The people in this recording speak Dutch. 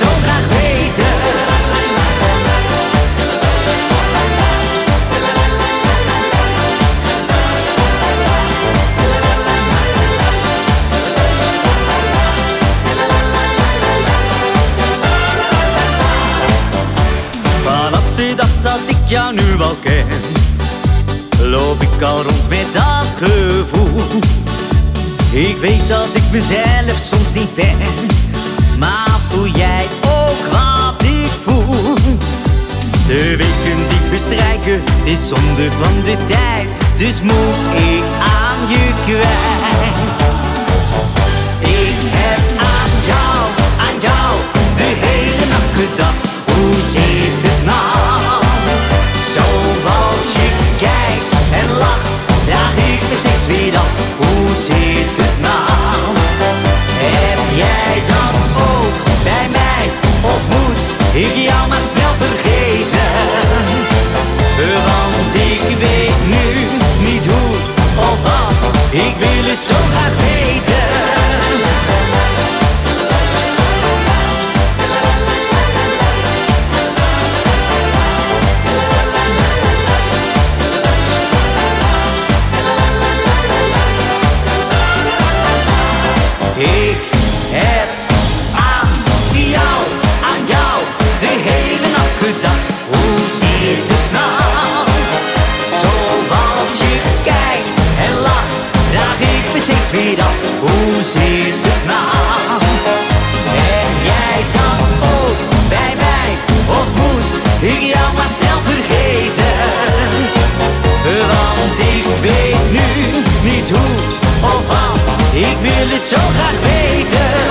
zo graag weten. Vanaf de dag dat ik jou nu al ken, loop ik al rond met dat gevoel. Ik weet dat ik mezelf soms niet ben, is zonde van de tijd, dus moet ik aan je kwijt. Ik heb aan jou, aan jou, de hele nacht gedacht, hoe zit het nou? Ik snel vergeten. Want ik weet nu niet hoe of wat, ik wil het zo graag weten.